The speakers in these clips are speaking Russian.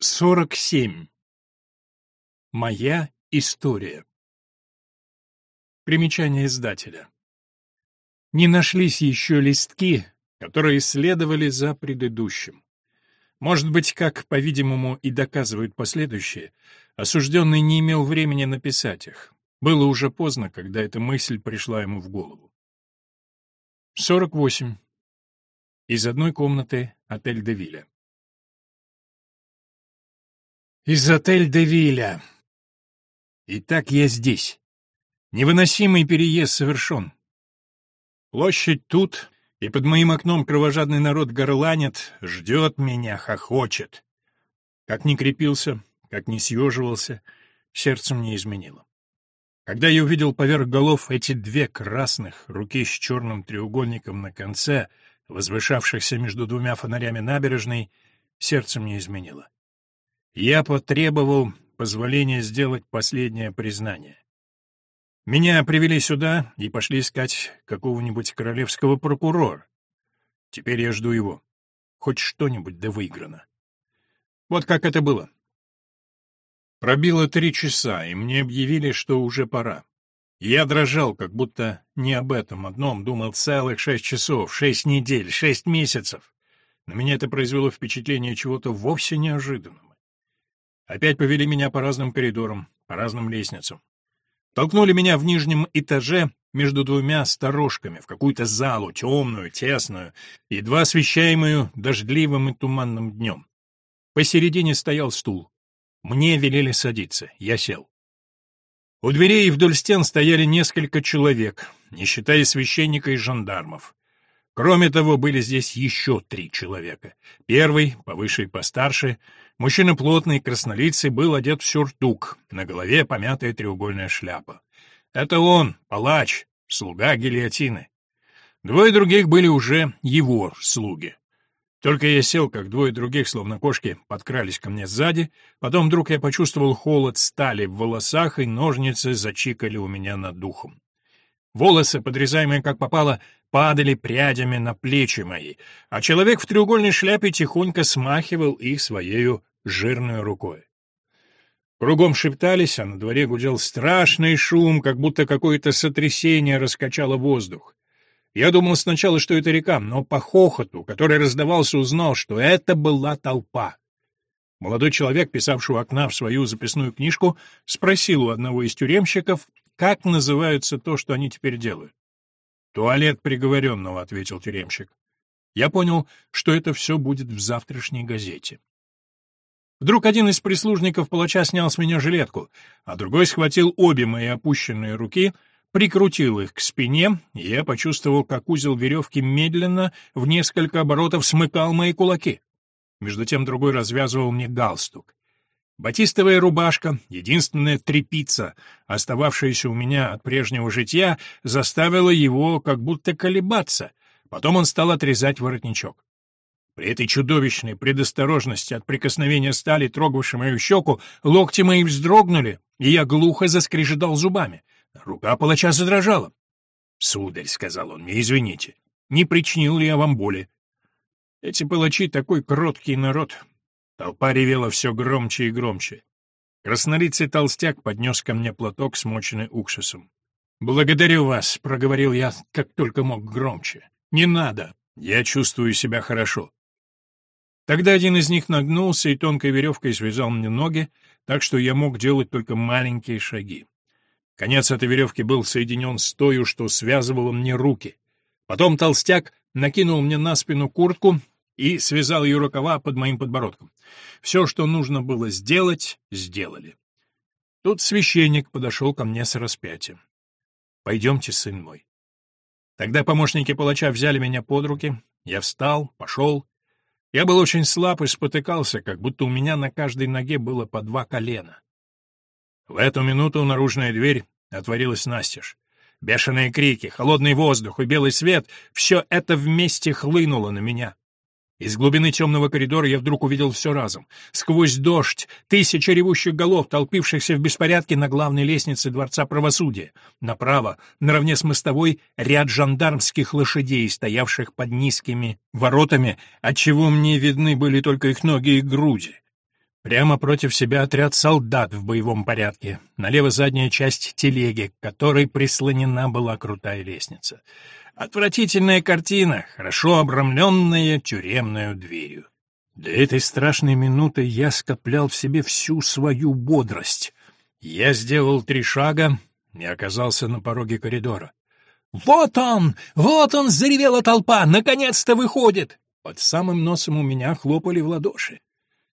47. Моя история. Примечание издателя. Не нашлись еще листки, которые следовали за предыдущим. Может быть, как, по-видимому, и доказывают последующие, осужденный не имел времени написать их. Было уже поздно, когда эта мысль пришла ему в голову. 48. Из одной комнаты отель Девиля. Из отель Девиля. Итак, я здесь. Невыносимый переезд совершен. Площадь тут, и под моим окном кровожадный народ горланит, ждет меня, хохочет. Как ни крепился, как ни съеживался, сердце мне изменило. Когда я увидел поверх голов эти две красных, руки с черным треугольником на конце, возвышавшихся между двумя фонарями набережной, сердце мне изменило. Я потребовал позволения сделать последнее признание. Меня привели сюда и пошли искать какого-нибудь королевского прокурора. Теперь я жду его. Хоть что-нибудь да выиграно. Вот как это было. Пробило три часа, и мне объявили, что уже пора. Я дрожал, как будто не об этом одном думал целых шесть часов, шесть недель, шесть месяцев. На меня это произвело впечатление чего-то вовсе неожиданного. Опять повели меня по разным коридорам, по разным лестницам. Толкнули меня в нижнем этаже между двумя сторожками в какую-то залу, темную, тесную, едва освещаемую дождливым и туманным днем. Посередине стоял стул. Мне велели садиться, я сел. У дверей и вдоль стен стояли несколько человек, не считая священника и жандармов. Кроме того, были здесь еще три человека. Первый, повыше и постарше, Мужчина плотный, краснолицый, был одет в сюртук, на голове помятая треугольная шляпа. Это он, палач, слуга гильотины. Двое других были уже его слуги. Только я сел, как двое других, словно кошки, подкрались ко мне сзади, потом вдруг я почувствовал холод стали в волосах, и ножницы зачикали у меня над духом. Волосы, подрезаемые как попало, падали прядями на плечи мои, а человек в треугольной шляпе тихонько смахивал их своею жирной рукой. Кругом шептались, а на дворе гудел страшный шум, как будто какое-то сотрясение раскачало воздух. Я думал сначала, что это река, но по хохоту, который раздавался, узнал, что это была толпа. Молодой человек, писавший у окна в свою записную книжку, спросил у одного из тюремщиков, как называется то, что они теперь делают. «Туалет приговоренного», — ответил тюремщик. Я понял, что это все будет в завтрашней газете. Вдруг один из прислужников палача снял с меня жилетку, а другой схватил обе мои опущенные руки, прикрутил их к спине, и я почувствовал, как узел веревки медленно, в несколько оборотов смыкал мои кулаки. Между тем другой развязывал мне галстук. Батистовая рубашка, единственная трепица, остававшаяся у меня от прежнего житья, заставила его как будто колебаться. Потом он стал отрезать воротничок. При этой чудовищной предосторожности от прикосновения стали, трогавшей мою щеку, локти мои вздрогнули, и я глухо заскрежетал зубами. Рука палача задрожала. — Сударь, — сказал он мне, — извините, не причинил ли я вам боли? Эти палачи — такой кроткий народ. Толпа ревела все громче и громче. Краснолицый толстяк поднес ко мне платок, смоченный уксусом. «Благодарю вас», — проговорил я, как только мог громче. «Не надо. Я чувствую себя хорошо». Тогда один из них нагнулся и тонкой веревкой связал мне ноги, так что я мог делать только маленькие шаги. Конец этой веревки был соединен с той, что связывало мне руки. Потом толстяк накинул мне на спину куртку и связал ее рукава под моим подбородком. Все, что нужно было сделать, сделали. Тут священник подошел ко мне с распятием. «Пойдемте, сын мой». Тогда помощники палача взяли меня под руки, я встал, пошел, я был очень слаб и спотыкался, как будто у меня на каждой ноге было по два колена. В эту минуту наружная дверь отворилась настежь. Бешеные крики, холодный воздух и белый свет — все это вместе хлынуло на меня. Из глубины темного коридора я вдруг увидел все разом. Сквозь дождь, тысяча ревущих голов, толпившихся в беспорядке на главной лестнице Дворца правосудия. Направо, наравне с мостовой, ряд жандармских лошадей, стоявших под низкими воротами, отчего мне видны были только их ноги и груди. Прямо против себя отряд солдат в боевом порядке. Налево задняя часть телеги, к которой прислонена была крутая лестница. Отвратительная картина, хорошо обрамленная тюремную дверью. До этой страшной минуты я скоплял в себе всю свою бодрость. Я сделал три шага и оказался на пороге коридора. «Вот он! Вот он!» — заревела толпа. «Наконец-то выходит!» Под самым носом у меня хлопали в ладоши.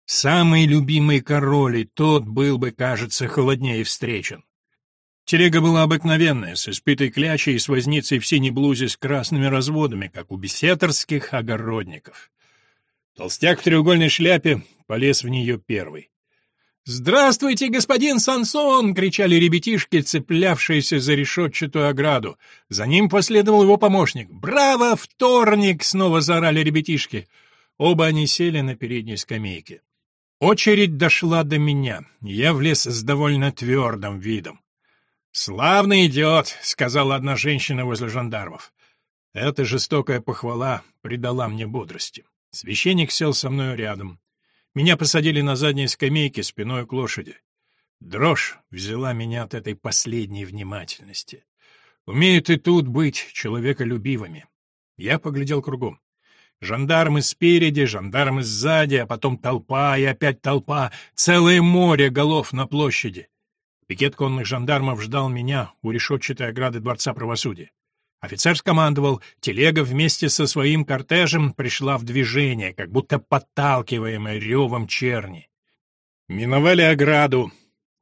Самый любимый король, и тот был бы, кажется, холоднее встречен. Телега была обыкновенная, с испитой клячей и с возницей в синей блузе с красными разводами, как у беседорских огородников. Толстяк в треугольной шляпе полез в нее первый. «Здравствуйте, господин Сансон!» — кричали ребятишки, цеплявшиеся за решетчатую ограду. За ним последовал его помощник. «Браво, вторник!» — снова заорали ребятишки. Оба они сели на передней скамейке. Очередь дошла до меня. Я влез с довольно твердым видом. «Славно идет», — сказала одна женщина возле жандармов. Эта жестокая похвала придала мне бодрости. Священник сел со мной рядом. Меня посадили на задней скамейке спиной к лошади. Дрожь взяла меня от этой последней внимательности. Умеют и тут быть человеколюбивыми. Я поглядел кругом. Жандармы спереди, жандармы сзади, а потом толпа и опять толпа, целое море голов на площади. Пикет конных жандармов ждал меня у решетчатой ограды Дворца правосудия. Офицер скомандовал, телега вместе со своим кортежем пришла в движение, как будто подталкиваемая ревом черни. Миновали ограду.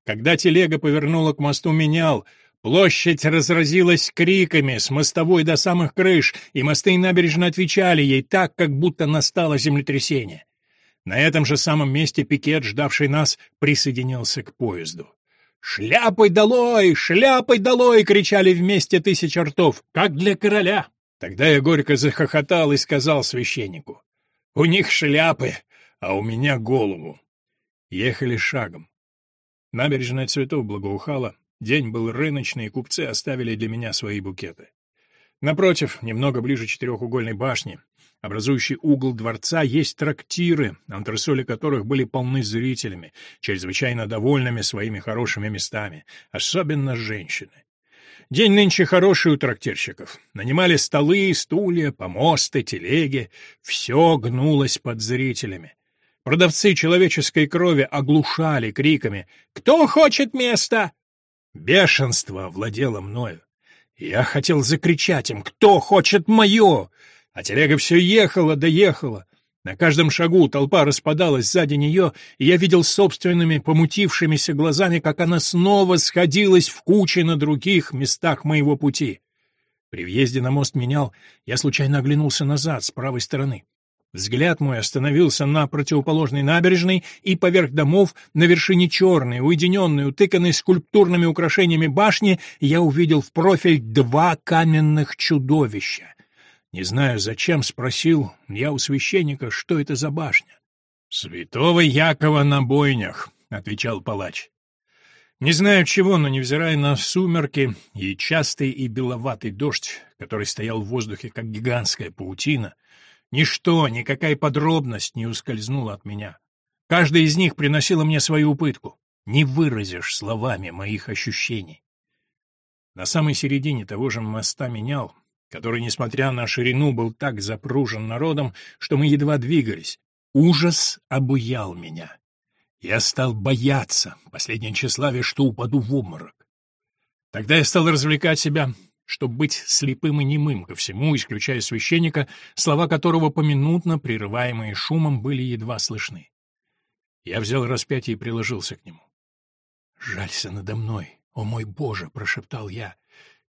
Когда телега повернула к мосту Менял, площадь разразилась криками с мостовой до самых крыш, и мосты и набережные отвечали ей так, как будто настало землетрясение. На этом же самом месте пикет, ждавший нас, присоединился к поезду. «Шляпой долой! Шляпой долой!» — кричали вместе тысячи ртов, как для короля. Тогда я горько захохотал и сказал священнику, «У них шляпы, а у меня голову». Ехали шагом. Набережная цветов благоухала, день был рыночный, и купцы оставили для меня свои букеты. Напротив, немного ближе четырехугольной башни, образующий угол дворца, есть трактиры, антресоли которых были полны зрителями, чрезвычайно довольными своими хорошими местами, особенно женщины. День нынче хороший у трактирщиков. Нанимали столы, стулья, помосты, телеги. Все гнулось под зрителями. Продавцы человеческой крови оглушали криками «Кто хочет место?» Бешенство владело мною. Я хотел закричать им «Кто хочет мое?» А телега все ехала да ехала. На каждом шагу толпа распадалась сзади нее, и я видел собственными помутившимися глазами, как она снова сходилась в куче на других местах моего пути. При въезде на мост менял, я случайно оглянулся назад, с правой стороны. Взгляд мой остановился на противоположной набережной, и поверх домов, на вершине черной, уединенной, утыканной скульптурными украшениями башни, я увидел в профиль два каменных чудовища. Не знаю, зачем спросил я у священника, что это за башня. «Святого Якова на бойнях», — отвечал палач. Не знаю чего, но невзирая на сумерки и частый и беловатый дождь, который стоял в воздухе, как гигантская паутина, ничто, никакая подробность не ускользнула от меня. Каждая из них приносила мне свою пытку. Не выразишь словами моих ощущений. На самой середине того же моста менял, который, несмотря на ширину, был так запружен народом, что мы едва двигались. Ужас обуял меня. Я стал бояться, последнее тщеславие, что упаду в обморок. Тогда я стал развлекать себя, чтобы быть слепым и немым ко всему, исключая священника, слова которого поминутно, прерываемые шумом, были едва слышны. Я взял распятие и приложился к нему. «Жалься надо мной, о мой Боже!» — прошептал я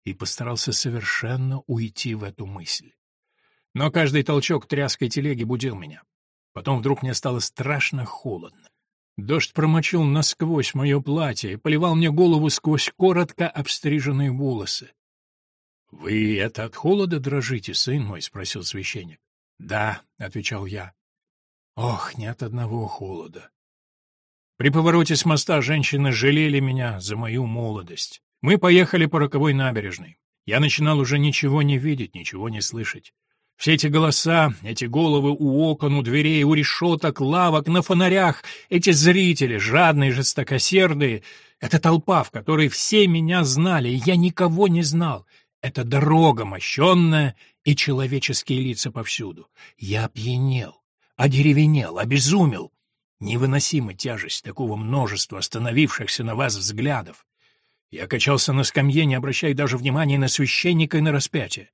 и постарался совершенно уйти в эту мысль. Но каждый толчок тряской телеги будил меня. Потом вдруг мне стало страшно холодно. Дождь промочил насквозь мое платье и поливал мне голову сквозь коротко обстриженные волосы. — Вы это от холода дрожите, сын мой? — спросил священник. — Да, — отвечал я. — Ох, нет одного холода. При повороте с моста женщины жалели меня за мою молодость. Мы поехали по роковой набережной. Я начинал уже ничего не видеть, ничего не слышать. Все эти голоса, эти головы у окон, у дверей, у решеток, лавок, на фонарях, эти зрители, жадные, жестокосердые, эта толпа, в которой все меня знали, и я никого не знал, это дорога мощенная и человеческие лица повсюду. Я опьянел, одеревенел, обезумел. Невыносима тяжесть такого множества остановившихся на вас взглядов. Я качался на скамье, не обращая даже внимания на священника и на распятие.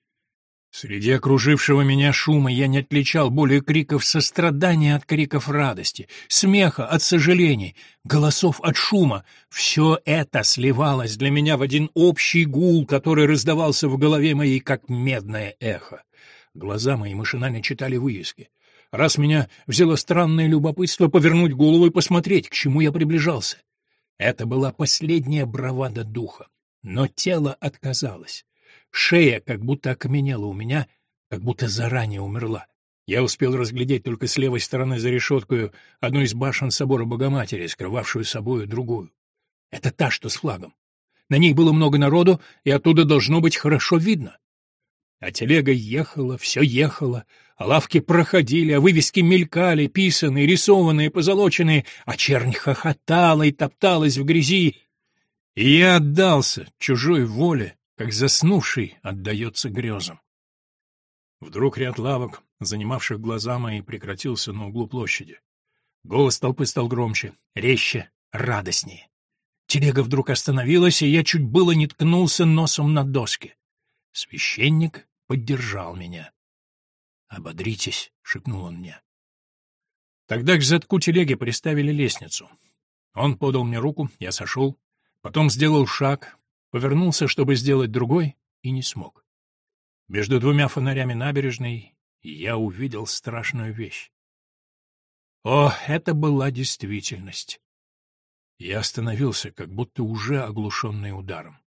Среди окружившего меня шума я не отличал более криков сострадания от криков радости, смеха от сожалений, голосов от шума. Все это сливалось для меня в один общий гул, который раздавался в голове моей, как медное эхо. Глаза мои машинально читали вывески. Раз меня взяло странное любопытство повернуть голову и посмотреть, к чему я приближался. Это была последняя бравада духа, но тело отказалось. Шея как будто окаменела у меня, как будто заранее умерла. Я успел разглядеть только с левой стороны за решеткою одну из башен собора Богоматери, скрывавшую собою другую. Это та, что с флагом. На ней было много народу, и оттуда должно быть хорошо видно. А телега ехала, все ехало, а лавки проходили, а вывески мелькали, писанные, рисованные, позолоченные, а чернь хохотала и топталась в грязи. И я отдался чужой воле, как заснувший отдается грезам. Вдруг ряд лавок, занимавших глаза мои, прекратился на углу площади. Голос толпы стал громче, резче, радостнее. Телега вдруг остановилась, и я чуть было не ткнулся носом на доски. Священник поддержал меня. «Ободритесь», — шепнул он мне. Тогда к задку телеги приставили лестницу. Он подал мне руку, я сошел, потом сделал шаг, Повернулся, чтобы сделать другой, и не смог. Между двумя фонарями набережной я увидел страшную вещь. О, это была действительность. Я остановился, как будто уже оглушенный ударом.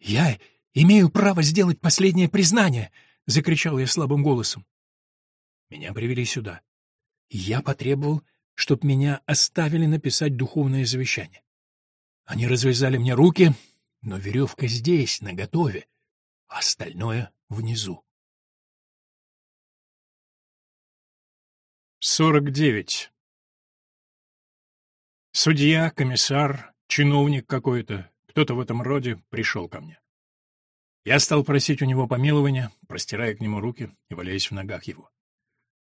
«Я имею право сделать последнее признание!» — закричал я слабым голосом. Меня привели сюда. Я потребовал, чтобы меня оставили написать духовное завещание. Они развязали мне руки, но веревка здесь, наготове, а остальное внизу. Сорок девять. Судья, комиссар, чиновник какой-то, кто-то в этом роде пришел ко мне. Я стал просить у него помилования, простирая к нему руки и валяясь в ногах его.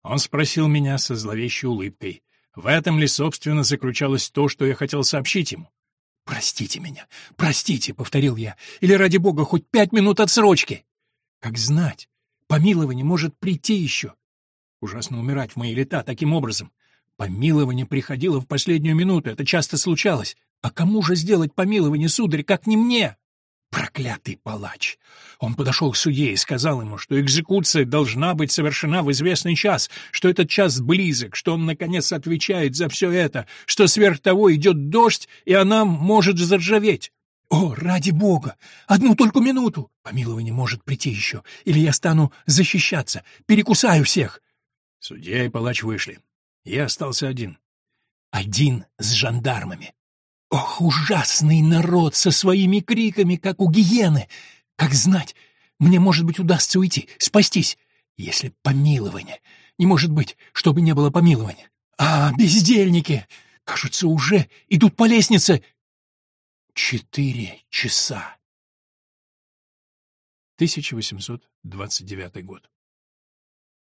Он спросил меня со зловещей улыбкой, в этом ли, собственно, заключалось то, что я хотел сообщить ему. «Простите меня, простите», — повторил я, — «или, ради бога, хоть пять минут отсрочки». Как знать, помилование может прийти еще. Ужасно умирать в мои лета таким образом. Помилование приходило в последнюю минуту, это часто случалось. А кому же сделать помилование, сударь, как не мне? Проклятый палач! Он подошел к судье и сказал ему, что экзекуция должна быть совершена в известный час, что этот час близок, что он, наконец, отвечает за все это, что сверх того идет дождь, и она может заржаветь. «О, ради бога! Одну только минуту! Помилование может прийти еще, или я стану защищаться, перекусаю всех!» Судья и палач вышли. Я остался один. Один с жандармами. Ох, ужасный народ со своими криками, как у гиены! Как знать, мне, может быть, удастся уйти, спастись, если помилование. Не может быть, чтобы не было помилования. А, бездельники! Кажется, уже идут по лестнице. Четыре часа. 1829 год.